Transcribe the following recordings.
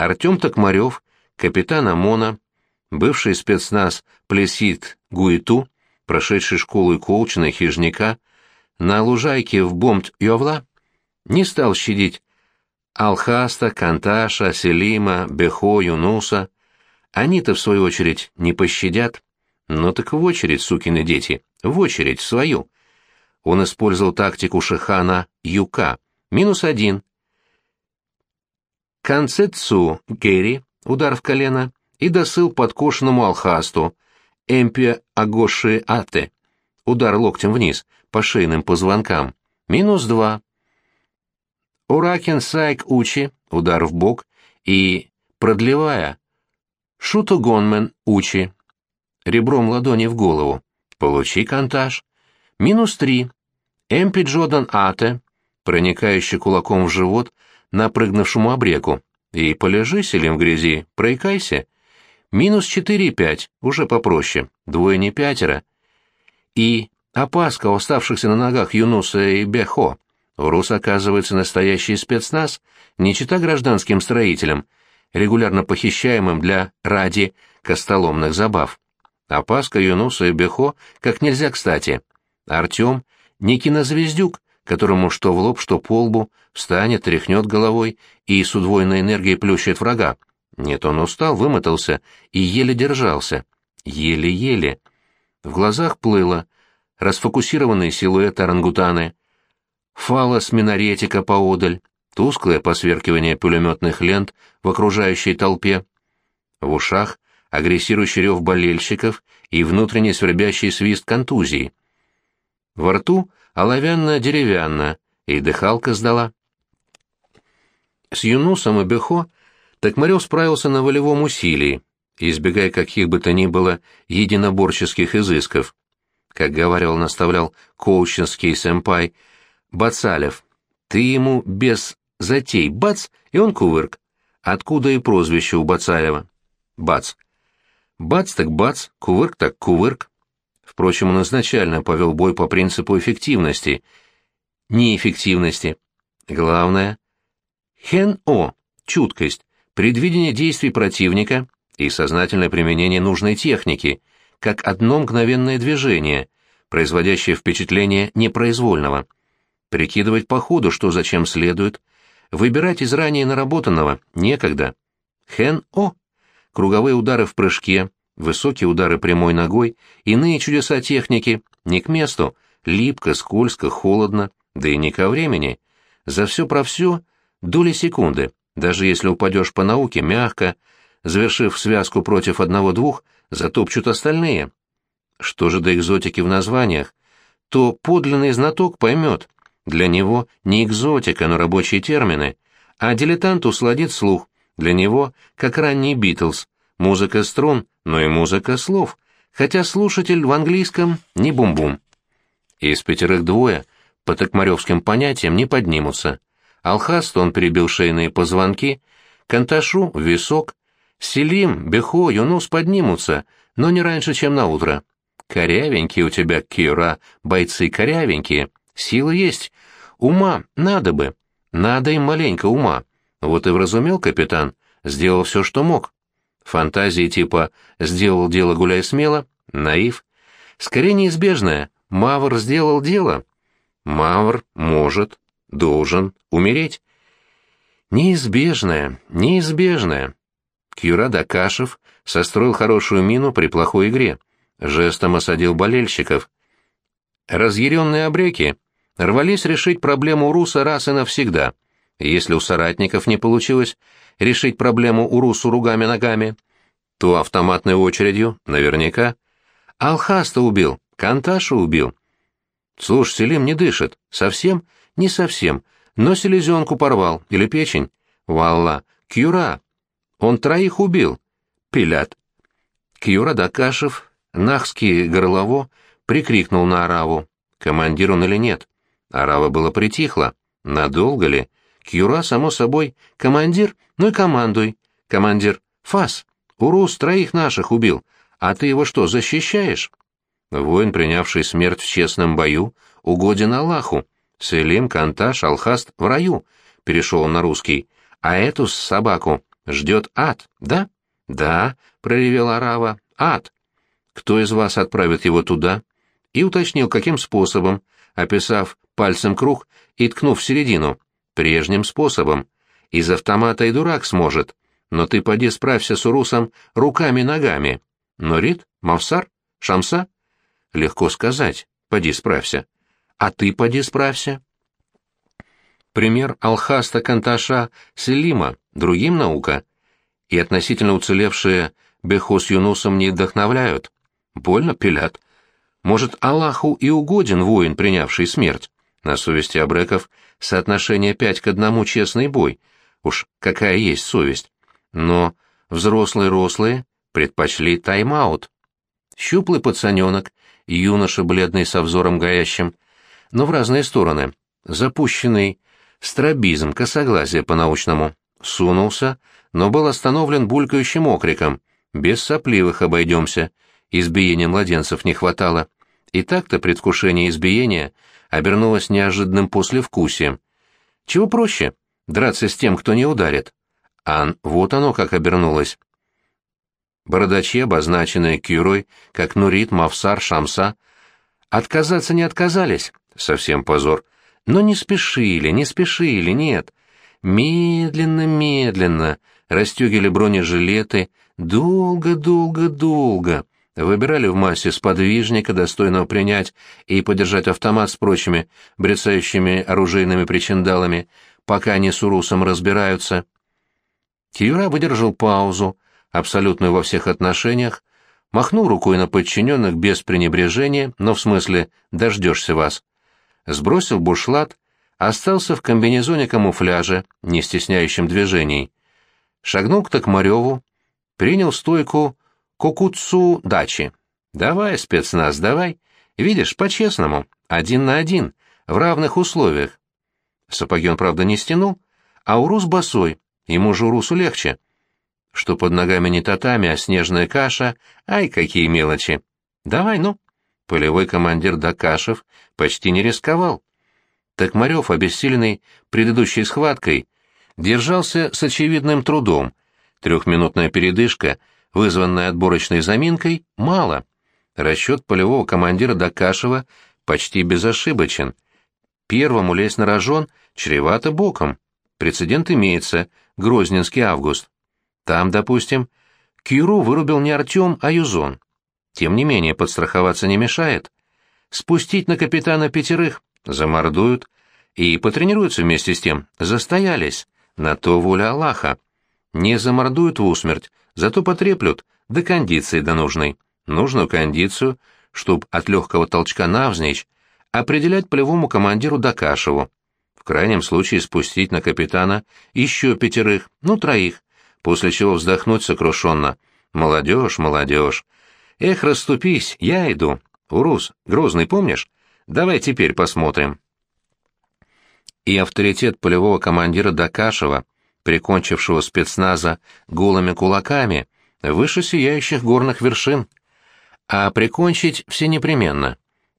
Артем Токмарев, капитан ОМОНа, бывший спецназ Плесит Гуиту, прошедший школу и коучена хижника, на лужайке в Бомт-Йовла, не стал щадить Алхаста, Канташа, Селима, Бехо, Юнуса. Они-то, в свою очередь, не пощадят. Ну так в очередь, сукины дети, в очередь, свою. Он использовал тактику Шихана Юка. Минус один. Канцетсу Керри, удар в колено, и досыл подкошенному Алхасту, Эмпия Агоши Ате, удар локтем вниз, по шейным позвонкам. Минус два. Уракин Сайк Учи, удар в бок, и, продлевая, Шуту Гонмен Учи, ребром ладони в голову. Получи контаж. Минус три. Эмпи Джодан Ате, проникающий кулаком в живот, напрыгнувшему обреку. И полежи, селим в грязи, проикайся. Минус четыре и пять, уже попроще, двое не пятеро. И опаска оставшихся на ногах Юнуса и Бехо. Рус оказывается настоящий спецназ, не чита гражданским строителям, регулярно похищаемым для ради костоломных забав. Опаска Юнуса и Бехо как нельзя кстати. Артем — не кинозвездюк, которому что в лоб, что по лбу, встанет, тряхнет головой и с удвоенной энергией плющит врага. Нет, он устал, вымотался и еле держался. Еле-еле. В глазах плыло. Расфокусированный силуэт орангутаны. Фалос минаретика поодаль. Тусклое посверкивание пулеметных лент в окружающей толпе. В ушах агрессирующий рев болельщиков и внутренний свербящий свист контузии. Во рту оловянно-деревянно, и дыхалка сдала. С Юнусом и Бехо Токмарев справился на волевом усилии, избегая каких бы то ни было единоборческих изысков. Как говорил, наставлял коучинский сэмпай Бацалев, ты ему без затей бац, и он кувырк. Откуда и прозвище у Бацалева? Бац. Бац так бац, кувырк так кувырк. Впрочем, он изначально повел бой по принципу эффективности, неэффективности. Главное — хен-о, чуткость, предвидение действий противника и сознательное применение нужной техники, как одно мгновенное движение, производящее впечатление непроизвольного. Прикидывать по ходу, что зачем следует, выбирать из ранее наработанного некогда. Хен-о, круговые удары в прыжке, высокие удары прямой ногой, иные чудеса техники, не к месту, липко, скользко, холодно, да и не ко времени. За все про все доли секунды. Даже если упадешь по науке мягко, завершив связку против одного-двух, затопчут остальные. Что же до экзотики в названиях? То подлинный знаток поймет. Для него не экзотика, но рабочие термины. А дилетант усладит слух. Для него, как ранний Битлз, музыка струн, но и музыка слов, хотя слушатель в английском не бум-бум. Из пятерых двое по токмаревским понятиям не поднимутся. Алхасту он перебил шейные позвонки, Канташу — висок, Селим, Бехо, Юнус поднимутся, но не раньше, чем на утро. Корявенькие у тебя, Кира, бойцы корявенькие. Сила есть. Ума надо бы. Надо им маленько ума. Вот и вразумел капитан, сделал все, что мог. Фантазии типа «сделал дело, гуляй смело» — наив. Скорее неизбежное «Мавр сделал дело». Мавр может, должен умереть. Неизбежное, неизбежное. Кьюра Дакашев состроил хорошую мину при плохой игре, жестом осадил болельщиков. Разъяренные обреки рвались решить проблему Руса раз и навсегда. Если у соратников не получилось решить проблему у Русу ругами-ногами, то автоматной очередью наверняка. Алхаста убил, Канташа убил. Слушай, Селим не дышит. Совсем? Не совсем. Но селезенку порвал. Или печень. Валла. Кюра. Он троих убил. Пилят. Кьюра Дакашев, нахский горлово, прикрикнул на Араву. Командир он или нет? Арава было притихла. Надолго ли? Кьюра, само собой, командир, ну и командуй. Командир, фас. Урус троих наших убил. А ты его что, защищаешь? Воин, принявший смерть в честном бою, угоден Аллаху. Селим, Канташ, Алхаст в раю, перешел он на русский. А эту собаку Ждет ад, да? Да, проревела Арава, ад. Кто из вас отправит его туда? И уточнил, каким способом, описав пальцем круг и ткнув в середину. Прежним способом. Из автомата и дурак сможет. Но ты поди справься с Урусом руками-ногами. Норит? Мавсар? Шамса? Легко сказать. Поди справься. А ты поди справься. Пример Алхаста Канташа Селима, другим наука. И относительно уцелевшие Бехо с Юнусом не вдохновляют. Больно пилят. Может, Аллаху и угоден воин, принявший смерть. На совести абреков соотношение пять к одному честный бой. Уж какая есть совесть. Но взрослые-рослые предпочли тайм-аут. Щуплый пацаненок, юноша бледный со взором горящим, но в разные стороны, запущенный стробизм, косоглазие по-научному, сунулся, но был остановлен булькающим окриком, без сопливых обойдемся, избиения младенцев не хватало. И так-то предвкушение избиения обернулось неожиданным послевкусием. Чего проще? Драться с тем, кто не ударит. А вот оно как обернулось. Бородачи, обозначенные Кюрой, как Нурит, Мавсар, Шамса, отказаться не отказались, совсем позор, но не спешили, не спешили, нет. Медленно, медленно расстегивали бронежилеты, долго, долго, долго, выбирали в массе сподвижника, достойного принять и подержать автомат с прочими брецающими оружейными причиндалами, пока они с Урусом разбираются. Киюра выдержал паузу, абсолютную во всех отношениях, махнул рукой на подчиненных без пренебрежения, но в смысле «дождешься вас», сбросил бушлат, остался в комбинезоне камуфляжа, не стесняющем движений, шагнул к Токмареву, принял стойку кокуцу дачи. «Давай, спецназ, давай. Видишь, по-честному, один на один, в равных условиях». Сапоги он, правда, не стянул, а урус босой, ему же урусу легче. Что под ногами не татами, а снежная каша, ай, какие мелочи. Давай, ну. Полевой командир Дакашев почти не рисковал. Токмарев, обессиленный предыдущей схваткой, держался с очевидным трудом. Трехминутная передышка, вызванная отборочной заминкой, мало. Расчет полевого командира Дакашева почти безошибочен. Первому лезть на рожон чревато боком. Прецедент имеется, Грозненский август. Там, допустим, Кюру вырубил не Артем, а Юзон. Тем не менее, подстраховаться не мешает. Спустить на капитана пятерых, замордуют, и потренируются вместе с тем, застоялись, на то воля Аллаха. Не замордуют в усмерть, зато потреплют, до кондиции до нужной. Нужную кондицию, чтоб от легкого толчка навзничь определять полевому командиру Дакашеву. В крайнем случае спустить на капитана еще пятерых, ну троих, после чего вздохнуть сокрушенно. «Молодежь, молодежь! Эх, расступись, я иду. Урус, Грозный, помнишь? Давай теперь посмотрим». И авторитет полевого командира Дакашева, прикончившего спецназа голыми кулаками, выше сияющих горных вершин. А прикончить все непременно.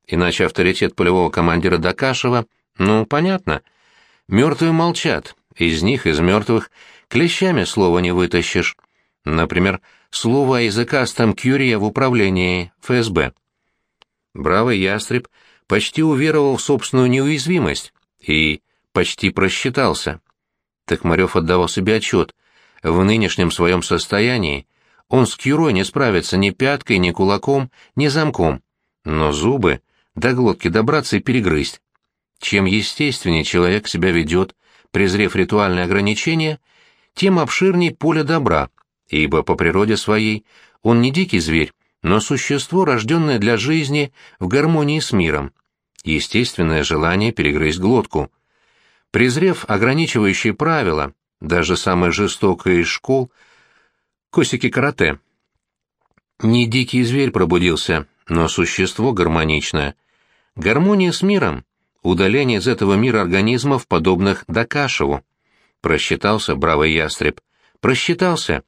Иначе авторитет полевого командира Дакашева, ну, понятно. Мертвые молчат, из них, из мертвых, клещами слова не вытащишь. Например, слово о языкастом Кюрия в управлении ФСБ. Бравый ястреб почти уверовал в собственную неуязвимость и почти просчитался. Токмарев отдавал себе отчет. В нынешнем своем состоянии он с Кюрой не справится ни пяткой, ни кулаком, ни замком. Но зубы до глотки добраться и перегрызть. Чем естественнее человек себя ведет, презрев ритуальные ограничения, тем обширней поле добра, ибо по природе своей он не дикий зверь, но существо, рожденное для жизни в гармонии с миром. Естественное желание перегрызть глотку. Презрев ограничивающие правила, даже самое жестокое из школ, косики карате. Не дикий зверь пробудился, но существо гармоничное. Гармония с миром удаление из этого мира организмов, подобных Дакашеву. Просчитался бравый ястреб. Просчитался.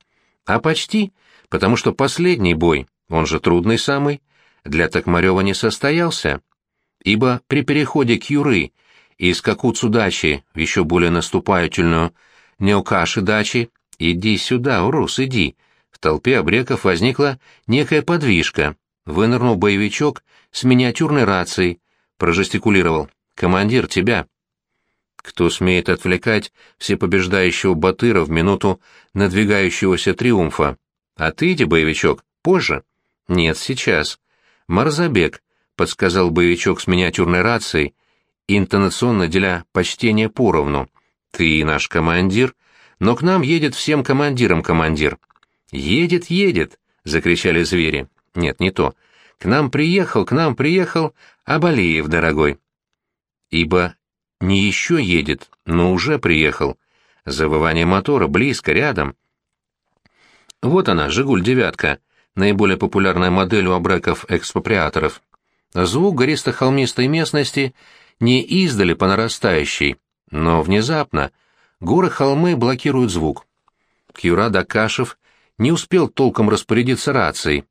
А почти, потому что последний бой, он же трудный самый, для Токмарева не состоялся. Ибо при переходе к Юры из Какуцу дачи в еще более наступательную Неокаши дачи Иди сюда, Урус, иди. В толпе обреков возникла некая подвижка. Вынырнул боевичок с миниатюрной рацией. Прожестикулировал. «Командир, тебя!» Кто смеет отвлекать всепобеждающего Батыра в минуту надвигающегося триумфа? А ты иди, боевичок, позже? Нет, сейчас. Марзабек, — подсказал боевичок с миниатюрной рацией, интонационно деля почтение поровну. Ты наш командир, но к нам едет всем командирам командир. Едет, едет, — закричали звери. Нет, не то. К нам приехал, к нам приехал Абалиев, дорогой. Ибо не еще едет, но уже приехал. Завывание мотора близко, рядом. Вот она, «Жигуль-девятка», наиболее популярная модель у абреков-экспроприаторов. Звук гористо-холмистой местности не издали по нарастающей, но внезапно горы-холмы блокируют звук. Кюра Дакашев не успел толком распорядиться рацией.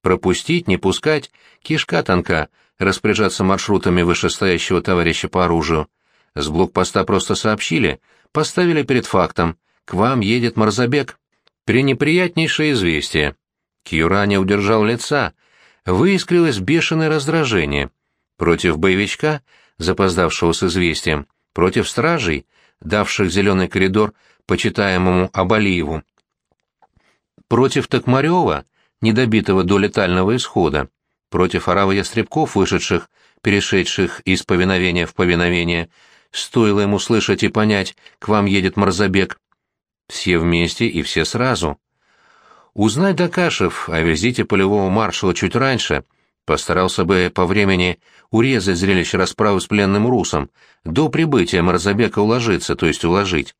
Пропустить, не пускать, кишка тонка, распоряжаться маршрутами вышестоящего товарища по оружию. С блокпоста просто сообщили, поставили перед фактом. К вам едет Марзабек. Пренеприятнейшее известие. Кьюра не удержал лица. Выискрилось бешеное раздражение. Против боевичка, запоздавшего с известием, против стражей, давших зеленый коридор почитаемому Абалиеву, против Токмарева, недобитого до летального исхода, против оравы ястребков, вышедших, перешедших из повиновения в повиновение, стоило ему слышать и понять, к вам едет Марзабек. Все вместе и все сразу. Узнать Дакашев о визите полевого маршала чуть раньше, постарался бы по времени урезать зрелище расправы с пленным русом, до прибытия Марзабека уложиться, то есть уложить.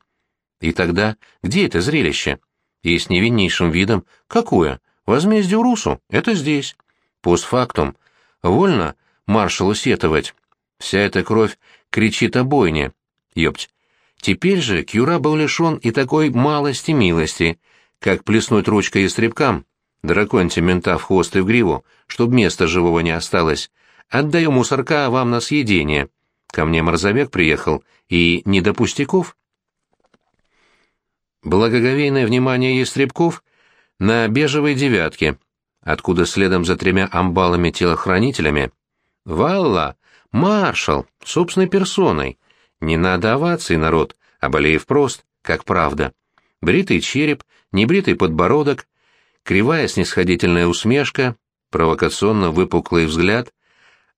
И тогда где это зрелище? И с невиннейшим видом «Какое? Возмездие Русу? Это здесь». Постфактум. Вольно маршалу сетовать. Вся эта кровь кричит о бойне. Ёпть. Теперь же Кюра был лишен и такой малости милости, как плеснуть ручкой ястребкам, драконьте мента в хвост и в гриву, чтоб места живого не осталось. Отдаю мусорка вам на съедение. Ко мне морзовек приехал, и не до пустяков. Благоговейное внимание ястребков на бежевой девятке, откуда следом за тремя амбалами-телохранителями «Валла! Маршал! Собственной персоной! Не надо оваций, народ, а Балеев прост, как правда. Бритый череп, небритый подбородок, кривая снисходительная усмешка, провокационно выпуклый взгляд.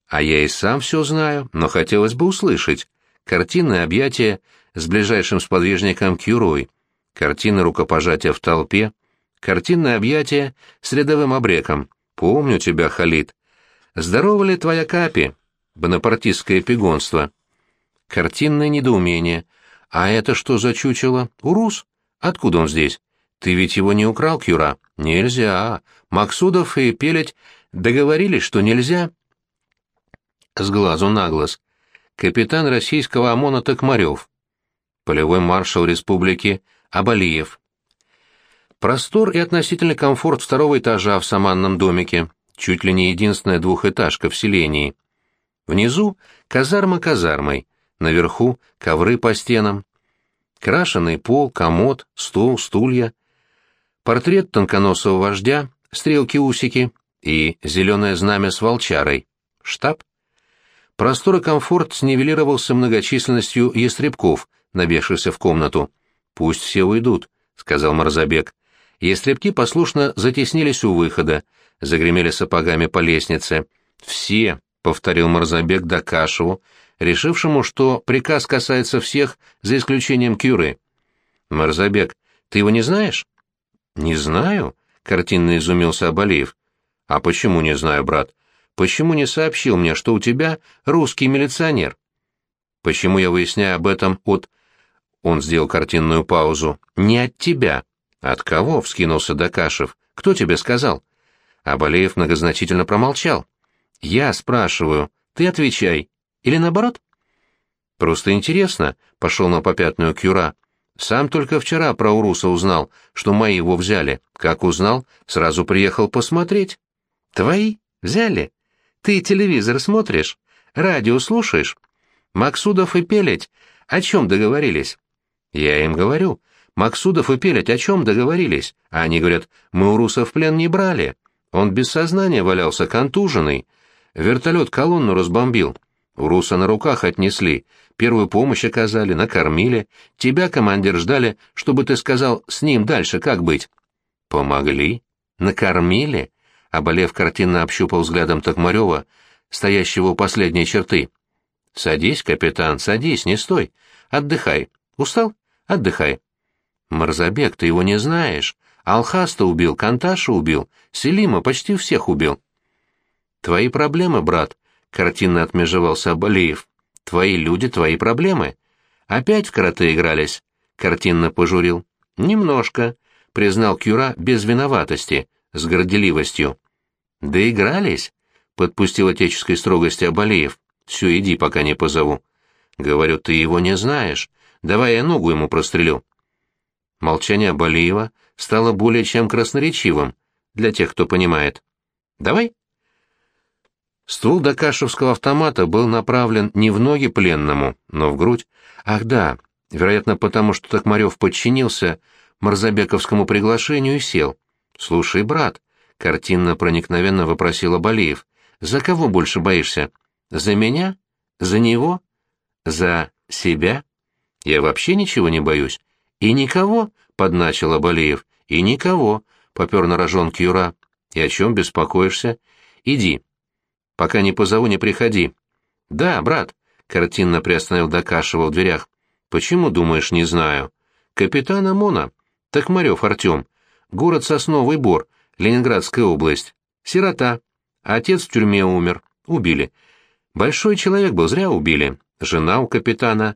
А я и сам все знаю, но хотелось бы услышать. Картинное объятие с ближайшим сподвижником Кюрой, картина рукопожатия в толпе, картинное объятие с рядовым обреком. Помню тебя, Халид. Здорова ли твоя Капи? Бонапартистское пигонство. Картинное недоумение. А это что за чучело? Урус? Откуда он здесь? Ты ведь его не украл, Кюра? Нельзя. Максудов и Пелеть договорились, что нельзя. С глазу на глаз. Капитан российского ОМОНа Токмарев. Полевой маршал республики Абалиев. Простор и относительный комфорт второго этажа в саманном домике чуть ли не единственная двухэтажка в селении. Внизу казарма казармой, наверху ковры по стенам, крашеный пол, комод, стол, стулья, портрет тонконосого вождя, стрелки-усики и зеленое знамя с волчарой, штаб. Простор и комфорт снивелировался многочисленностью ястребков, набегшихся в комнату. «Пусть все уйдут», — сказал Марзабек. Ястребки послушно затеснились у выхода, загремели сапогами по лестнице. «Все», — повторил Марзабек Дакашеву, решившему, что приказ касается всех, за исключением Кюры. «Марзабек, ты его не знаешь?» «Не знаю», — картинно изумился Абалиев. «А почему не знаю, брат? Почему не сообщил мне, что у тебя русский милиционер?» «Почему я выясняю об этом от...» Он сделал картинную паузу. «Не от тебя». «От кого?» — вскинулся Дакашев. «Кто тебе сказал?» Абалеев многозначительно промолчал. «Я спрашиваю, ты отвечай. Или наоборот?» «Просто интересно», — пошел на попятную Кюра. «Сам только вчера про Уруса узнал, что мои его взяли. Как узнал, сразу приехал посмотреть». «Твои? Взяли? Ты телевизор смотришь? Радио слушаешь? Максудов и Пелеть о чем договорились?» «Я им говорю. Максудов и Пелять о чем договорились? А они говорят, мы у русов в плен не брали. Он без сознания валялся, контуженный. Вертолет колонну разбомбил. Руса на руках отнесли, первую помощь оказали, накормили. Тебя, командир, ждали, чтобы ты сказал, с ним дальше как быть. Помогли? Накормили? Оболев картинно общупал взглядом Токмарева, стоящего у последней черты. «Садись, капитан, садись, не стой. Отдыхай. Устал? Отдыхай». «Марзабек, ты его не знаешь. Алхаста убил, Канташа убил, Селима почти всех убил». «Твои проблемы, брат», — картинно отмежевался Абалиев. «Твои люди, твои проблемы. Опять в карате игрались?» — картинно пожурил. «Немножко», — признал Кюра без виноватости, с горделивостью. «Да игрались?» — подпустил отеческой строгости Абалиев. «Все, иди, пока не позову». «Говорю, ты его не знаешь. Давай я ногу ему прострелю». Молчание Абалиева стало более чем красноречивым, для тех, кто понимает. «Давай?» Ствол Дакашевского автомата был направлен не в ноги пленному, но в грудь. Ах да, вероятно, потому что Токмарев подчинился Марзабековскому приглашению и сел. «Слушай, брат», — картинно проникновенно вопросил Абалиев, — «за кого больше боишься? За меня? За него? За себя? Я вообще ничего не боюсь. И никого?» — подначил Абалиев. «И никого», — попер на рожонке Юра. «И о чем беспокоишься? Иди. Пока не позову, не приходи». «Да, брат», — картинно приостановил Дакашева в дверях. «Почему, думаешь, не знаю?» «Капитан ОМОНа. Токмарев Артем. Город Сосновый Бор, Ленинградская область. Сирота. Отец в тюрьме умер. Убили. Большой человек был, зря убили. Жена у капитана.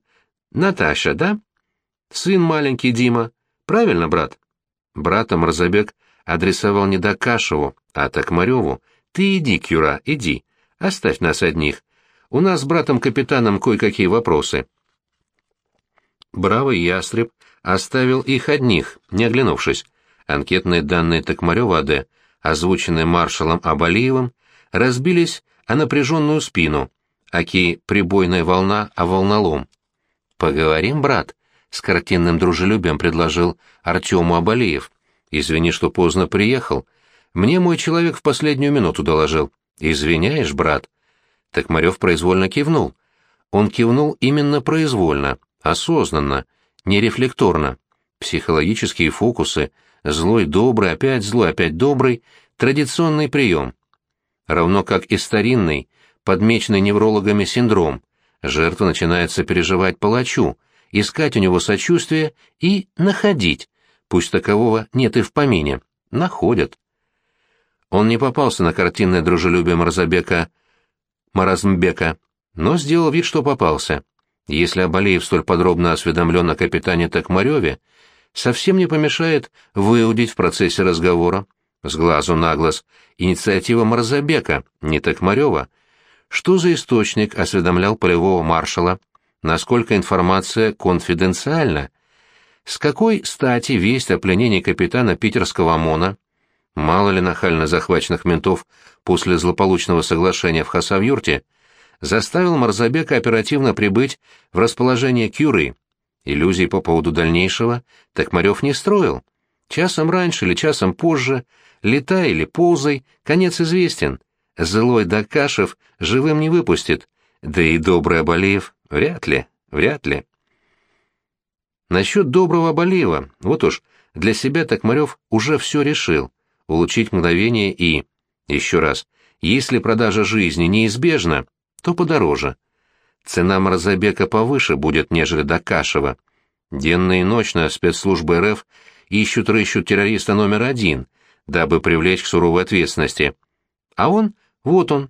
Наташа, да? Сын маленький Дима. Правильно, брат? Брата Марзабек адресовал не Дакашеву, а Токмареву. Ты иди, Кюра, иди. Оставь нас одних. У нас с братом-капитаном кое-какие вопросы. Бравый ястреб оставил их одних, не оглянувшись. Анкетные данные Токмарева АД, озвученные маршалом Абалиевым, разбились о напряженную спину, аки прибойная волна о волнолом. «Поговорим, брат?» — с картинным дружелюбием предложил Артему Абалиев. «Извини, что поздно приехал. Мне мой человек в последнюю минуту доложил. Извиняешь, брат?» Токмарев произвольно кивнул. Он кивнул именно произвольно, осознанно, нерефлекторно. Психологические фокусы — Злой, добрый, опять злой, опять добрый — традиционный прием. Равно как и старинный, подмеченный неврологами синдром. Жертва начинает сопереживать палачу, искать у него сочувствие и находить, пусть такового нет и в помине. Находят. Он не попался на картинное дружелюбие Марзабека Маразмбека, но сделал вид, что попался. Если Абалеев столь подробно осведомлен о капитане Токмареве, совсем не помешает выудить в процессе разговора, с глазу на глаз, инициатива Марзабека, не Токмарева. Что за источник осведомлял полевого маршала? Насколько информация конфиденциальна? С какой стати весть о пленении капитана питерского ОМОНа? Мало ли нахально захваченных ментов после злополучного соглашения в Хасавюрте заставил Марзабека оперативно прибыть в расположение Кюры, Иллюзий по поводу дальнейшего Токмарев не строил. Часом раньше или часом позже, летай или ползай, конец известен. Злой Дакашев живым не выпустит, да и добрый Абалеев вряд ли, вряд ли. Насчет доброго Абалеева, вот уж, для себя Токмарев уже все решил. Улучшить мгновение и... Еще раз, если продажа жизни неизбежна, то подороже. Цена Мразобека повыше будет, нежели до Кашева. Денно и ночно спецслужбы РФ ищут-рыщут террориста номер один, дабы привлечь к суровой ответственности. А он, вот он.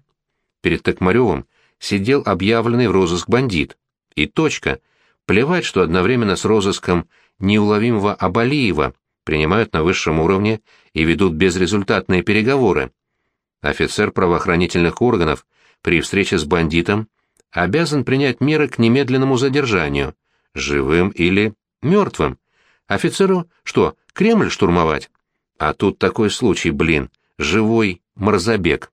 Перед Токмаревым сидел объявленный в розыск бандит. И точка. Плевать, что одновременно с розыском неуловимого Абалиева принимают на высшем уровне и ведут безрезультатные переговоры. Офицер правоохранительных органов при встрече с бандитом обязан принять меры к немедленному задержанию, живым или мертвым. Офицеру что, Кремль штурмовать? А тут такой случай, блин, живой Марзабек.